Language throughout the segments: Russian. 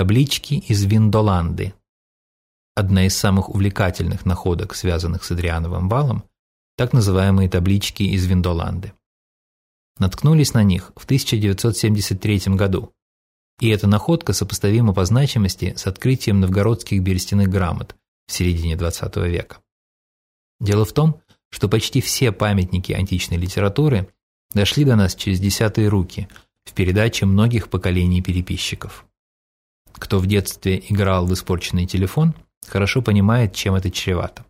таблички из Виндоланды. Одна из самых увлекательных находок, связанных с Адриановым валом, так называемые таблички из Виндоланды. Наткнулись на них в 1973 году, и эта находка сопоставима по значимости с открытием новгородских берестяных грамот в середине XX века. Дело в том, что почти все памятники античной литературы дошли до нас через десятые руки в передаче многих поколений переписчиков. Кто в детстве играл в испорченный телефон, хорошо понимает, чем это чревато.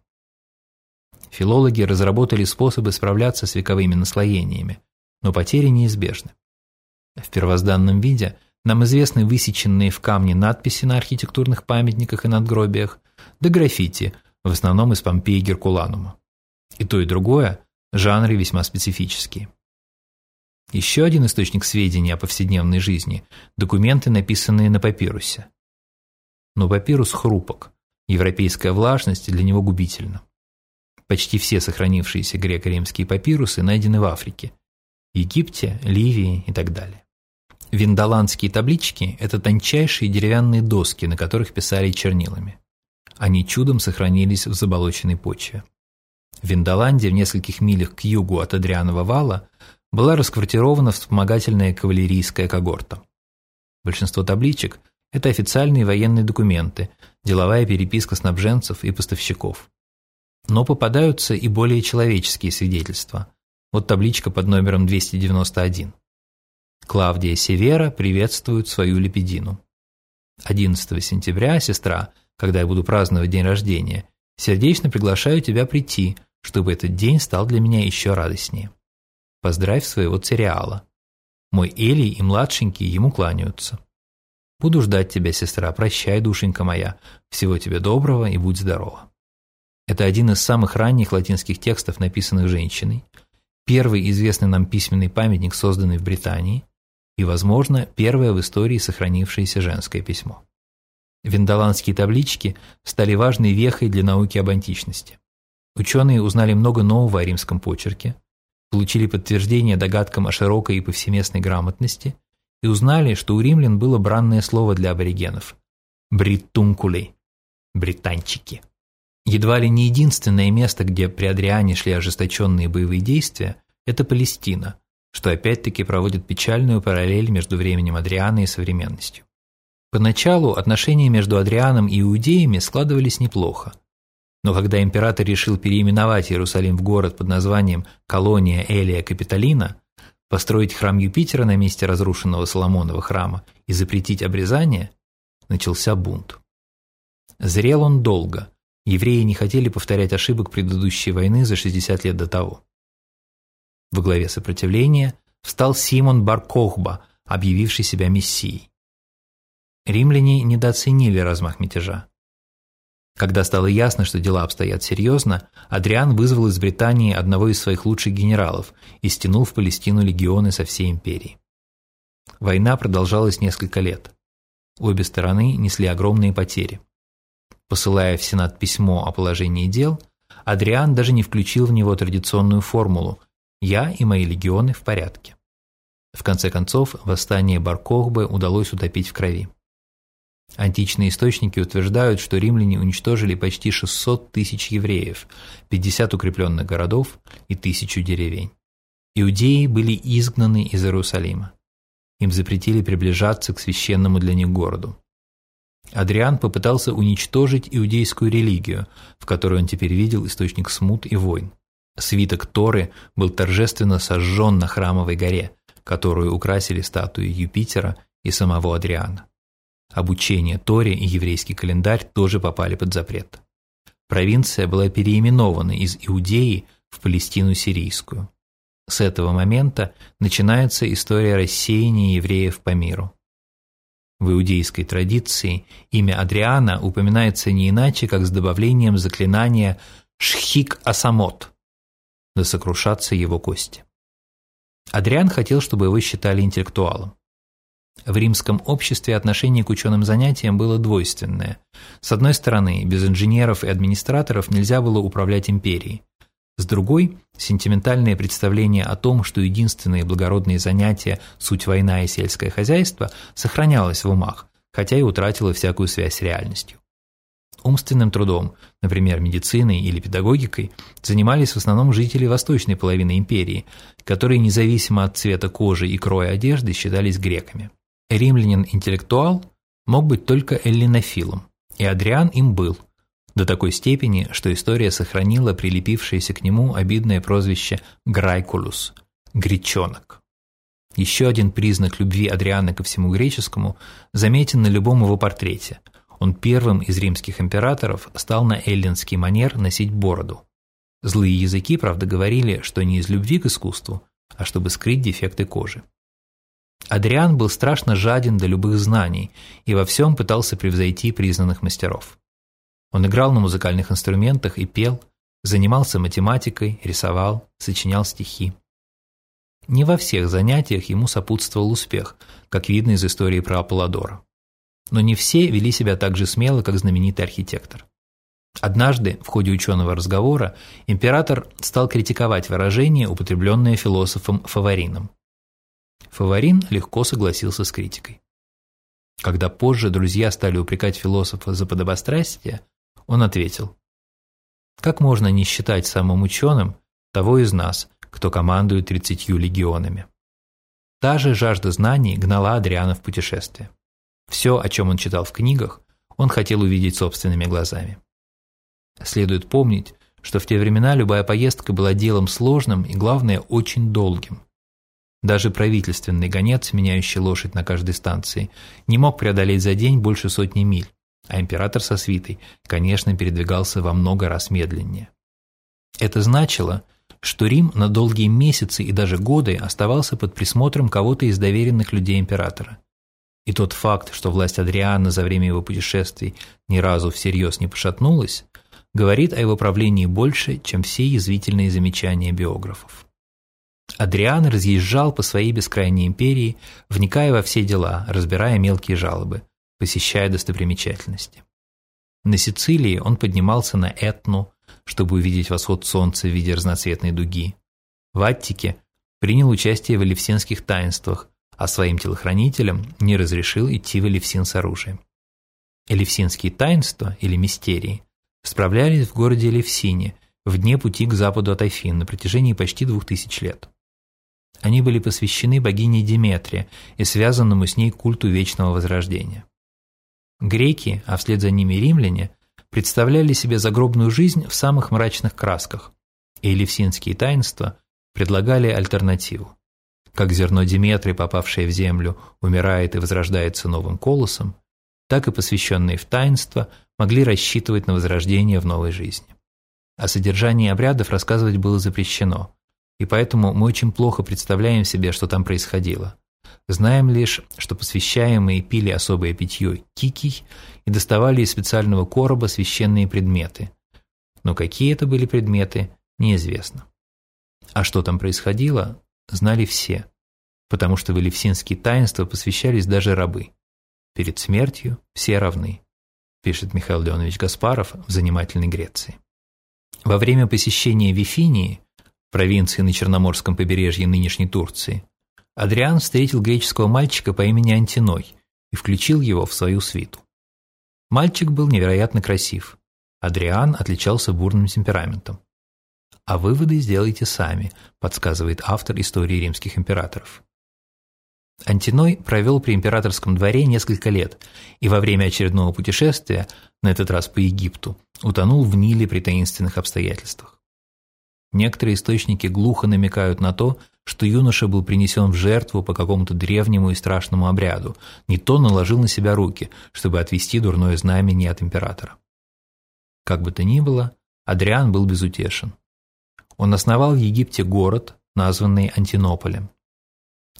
Филологи разработали способы справляться с вековыми наслоениями, но потери неизбежны. В первозданном виде нам известны высеченные в камне надписи на архитектурных памятниках и надгробиях, да граффити, в основном из Помпеи Геркуланума. И то, и другое – жанры весьма специфические. Еще один источник сведений о повседневной жизни – документы, написанные на папирусе. Но папирус хрупок, европейская влажность для него губительна. Почти все сохранившиеся греко-римские папирусы найдены в Африке – Египте, Ливии и так далее. Виндоландские таблички – это тончайшие деревянные доски, на которых писали чернилами. Они чудом сохранились в заболоченной почве. В Виндоланде, в нескольких милях к югу от Адрианова вала, была расквартирована вспомогательная кавалерийская когорта. Большинство табличек – это официальные военные документы, деловая переписка снабженцев и поставщиков. Но попадаются и более человеческие свидетельства. Вот табличка под номером 291. Клавдия Севера приветствует свою лепидину. 11 сентября, сестра, когда я буду праздновать день рождения, сердечно приглашаю тебя прийти, чтобы этот день стал для меня еще радостнее. Поздравь своего цереала. Мой Элий и младшенький ему кланяются. Буду ждать тебя, сестра, прощай, душенька моя. Всего тебе доброго и будь здорова. Это один из самых ранних латинских текстов, написанных женщиной, первый известный нам письменный памятник, созданный в Британии, и, возможно, первое в истории сохранившееся женское письмо. Виндоландские таблички стали важной вехой для науки об античности. Ученые узнали много нового о римском почерке, получили подтверждение догадкам о широкой и повсеместной грамотности и узнали, что у римлян было бранное слово для аборигенов – бриттункули – британчики. Едва ли не единственное место, где при Адриане шли ожесточенные боевые действия – это Палестина, что опять-таки проводит печальную параллель между временем Адриана и современностью. Поначалу отношения между Адрианом и иудеями складывались неплохо, но когда император решил переименовать Иерусалим в город под названием Колония Элия Капитолина, построить храм Юпитера на месте разрушенного Соломонова храма и запретить обрезание, начался бунт. Зрел он долго. Евреи не хотели повторять ошибок предыдущей войны за 60 лет до того. Во главе сопротивления встал Симон Баркохба, объявивший себя мессией. Римляне недооценили размах мятежа. Когда стало ясно, что дела обстоят серьезно, Адриан вызвал из Британии одного из своих лучших генералов и стянул в Палестину легионы со всей империи. Война продолжалась несколько лет. Обе стороны несли огромные потери. Посылая в Сенат письмо о положении дел, Адриан даже не включил в него традиционную формулу «Я и мои легионы в порядке». В конце концов, восстание Баркохбы удалось утопить в крови. Античные источники утверждают, что римляне уничтожили почти 600 тысяч евреев, 50 укрепленных городов и тысячу деревень. Иудеи были изгнаны из Иерусалима. Им запретили приближаться к священному для них городу. Адриан попытался уничтожить иудейскую религию, в которой он теперь видел источник смут и войн. Свиток Торы был торжественно сожжен на Храмовой горе, которую украсили статуи Юпитера и самого Адриана. Обучение Торе и еврейский календарь тоже попали под запрет. Провинция была переименована из Иудеи в Палестину сирийскую. С этого момента начинается история рассеяния евреев по миру. В иудейской традиции имя Адриана упоминается не иначе, как с добавлением заклинания «Шхик Асамот» – да сокрушатся его кости. Адриан хотел, чтобы его считали интеллектуалом. В римском обществе отношение к ученым занятиям было двойственное. С одной стороны, без инженеров и администраторов нельзя было управлять империей. С другой, сентиментальное представление о том, что единственные благородные занятия – суть война и сельское хозяйство, сохранялось в умах, хотя и утратила всякую связь с реальностью. Умственным трудом, например, медициной или педагогикой, занимались в основном жители восточной половины империи, которые независимо от цвета кожи и кроя одежды считались греками. Римлянин-интеллектуал мог быть только эллинофилом, и Адриан им был, до такой степени, что история сохранила прилепившееся к нему обидное прозвище «грайкулус» – «гречонок». Еще один признак любви Адриана ко всему греческому заметен на любом его портрете – он первым из римских императоров стал на эллинский манер носить бороду. Злые языки, правда, говорили, что не из любви к искусству, а чтобы скрыть дефекты кожи. Адриан был страшно жаден до любых знаний и во всем пытался превзойти признанных мастеров. Он играл на музыкальных инструментах и пел, занимался математикой, рисовал, сочинял стихи. Не во всех занятиях ему сопутствовал успех, как видно из истории про Аполлодора но не все вели себя так же смело, как знаменитый архитектор. Однажды, в ходе ученого разговора, император стал критиковать выражение, употребленное философом Фаворином. Фаворин легко согласился с критикой. Когда позже друзья стали упрекать философа за подобострастие, он ответил, «Как можно не считать самым ученым того из нас, кто командует тридцатью легионами?» Та же жажда знаний гнала Адриана в путешествие. Все, о чем он читал в книгах, он хотел увидеть собственными глазами. Следует помнить, что в те времена любая поездка была делом сложным и, главное, очень долгим. Даже правительственный гонец, меняющий лошадь на каждой станции, не мог преодолеть за день больше сотни миль, а император со свитой, конечно, передвигался во много раз медленнее. Это значило, что Рим на долгие месяцы и даже годы оставался под присмотром кого-то из доверенных людей императора – и тот факт, что власть Адриана за время его путешествий ни разу всерьез не пошатнулась, говорит о его правлении больше, чем все язвительные замечания биографов. Адриан разъезжал по своей бескрайней империи, вникая во все дела, разбирая мелкие жалобы, посещая достопримечательности. На Сицилии он поднимался на Этну, чтобы увидеть восход солнца в виде разноцветной дуги. В Аттике принял участие в элевсинских таинствах, а своим телохранителям не разрешил идти в Элевсин с оружием. Элевсинские таинства, или мистерии, справлялись в городе Элевсине, в дне пути к западу от Афин на протяжении почти двух тысяч лет. Они были посвящены богине Деметре и связанному с ней культу вечного возрождения. Греки, а вслед за ними римляне, представляли себе загробную жизнь в самых мрачных красках, и элевсинские таинства предлагали альтернативу. Как зерно Диметры, попавшее в землю, умирает и возрождается новым колосом, так и посвященные в таинство могли рассчитывать на возрождение в новой жизни. О содержании обрядов рассказывать было запрещено, и поэтому мы очень плохо представляем себе, что там происходило. Знаем лишь, что посвящаемые пили особое питье кикий и доставали из специального короба священные предметы. Но какие это были предметы, неизвестно. А что там происходило, знали все, потому что в элевсинские таинства посвящались даже рабы. Перед смертью все равны, пишет Михаил Леонович Гаспаров в «Занимательной Греции». Во время посещения Вифинии, провинции на Черноморском побережье нынешней Турции, Адриан встретил греческого мальчика по имени Антиной и включил его в свою свиту. Мальчик был невероятно красив. Адриан отличался бурным темпераментом. А выводы сделайте сами, подсказывает автор истории римских императоров. Антиной провел при императорском дворе несколько лет и во время очередного путешествия, на этот раз по Египту, утонул в Ниле при таинственных обстоятельствах. Некоторые источники глухо намекают на то, что юноша был принесен в жертву по какому-то древнему и страшному обряду, не то наложил на себя руки, чтобы отвести дурное знамение от императора. Как бы то ни было, Адриан был безутешен. Он основал в Египте город, названный Антинополем.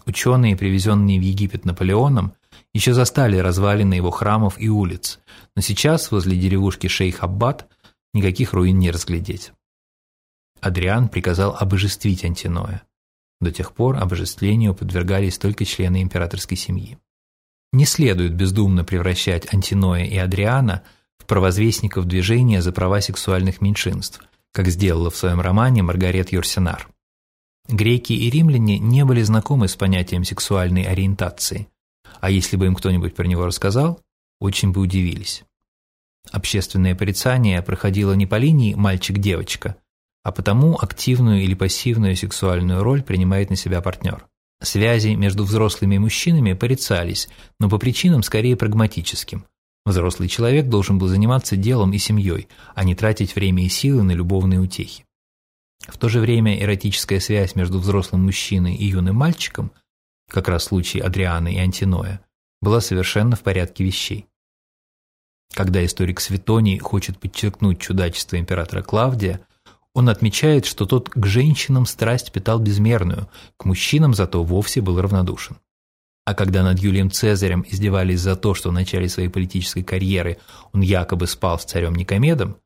Ученые, привезенные в Египет Наполеоном, еще застали развалины его храмов и улиц, но сейчас возле деревушки Шейх-Аббат никаких руин не разглядеть. Адриан приказал обожествить Антиноя. До тех пор обожествлению подвергались только члены императорской семьи. Не следует бездумно превращать Антиноя и Адриана в провозвестников движения за права сексуальных меньшинств, как сделала в своем романе Маргарет Юрсенар. Греки и римляне не были знакомы с понятием сексуальной ориентации. а если бы им кто-нибудь про него рассказал, очень бы удивились. Общественное порицание проходило не по линии «мальчик-девочка», а потому активную или пассивную сексуальную роль принимает на себя партнер. Связи между взрослыми мужчинами порицались, но по причинам скорее прагматическим. Взрослый человек должен был заниматься делом и семьей, а не тратить время и силы на любовные утехи. В то же время эротическая связь между взрослым мужчиной и юным мальчиком, как раз случай Адриана и Антиноя, была совершенно в порядке вещей. Когда историк Светоний хочет подчеркнуть чудачество императора Клавдия, он отмечает, что тот к женщинам страсть питал безмерную, к мужчинам зато вовсе был равнодушен. А когда над Юлием Цезарем издевались за то, что в начале своей политической карьеры он якобы спал с царем Никомедом,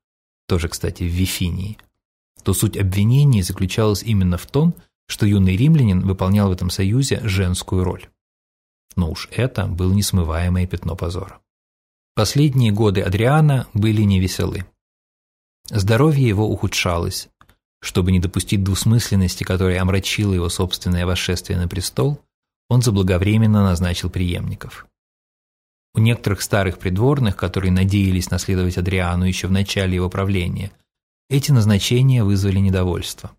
тоже, кстати, в Вифинии, то суть обвинений заключалась именно в том, что юный римлянин выполнял в этом союзе женскую роль. Но уж это было несмываемое пятно позора. Последние годы Адриана были невеселы. Здоровье его ухудшалось. Чтобы не допустить двусмысленности, которая омрачила его собственное восшествие на престол, он заблаговременно назначил преемников. У некоторых старых придворных, которые надеялись наследовать Адриану еще в начале его правления, эти назначения вызвали недовольство.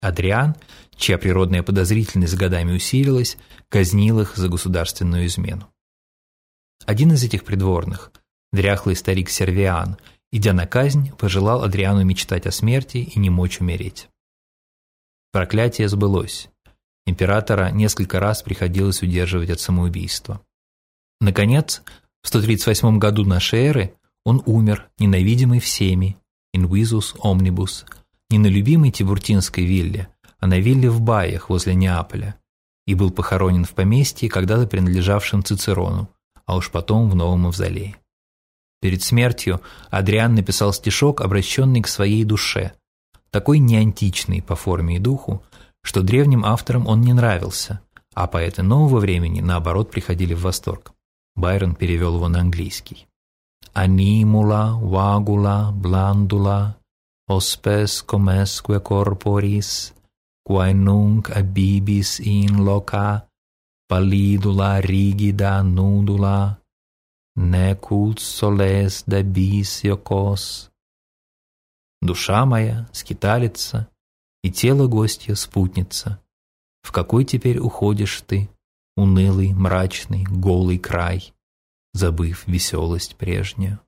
Адриан, чья природная подозрительность с годами усилилась, казнил их за государственную измену. Один из этих придворных, дряхлый старик Сервиан, идя на казнь, пожелал Адриану мечтать о смерти и не мочь умереть. Проклятие сбылось. Императора несколько раз приходилось удерживать от самоубийства. Наконец, в 138 году нашей эры он умер, ненавидимый всеми, инвизус omnibus, не на любимой Тибуртинской вилле, а на вилле в Баях возле Неаполя, и был похоронен в поместье, когда-то принадлежавшем Цицерону, а уж потом в новом мавзолее. Перед смертью Адриан написал стишок, обращенный к своей душе, такой неантичный по форме и духу, что древним авторам он не нравился, а поэты нового времени, наоборот, приходили в восторг. Байрон перевел его на английский. «Анимула, вагула, бландула, hospes comesque corporis, quae nunc abibis in loca, pallidula rigida nudula, necult soles dabis yokos. Душа моя скиталится, и тело гостья спутница. В какой теперь уходишь ты, унылый, мрачный, голый край, забыв веселость прежнюю?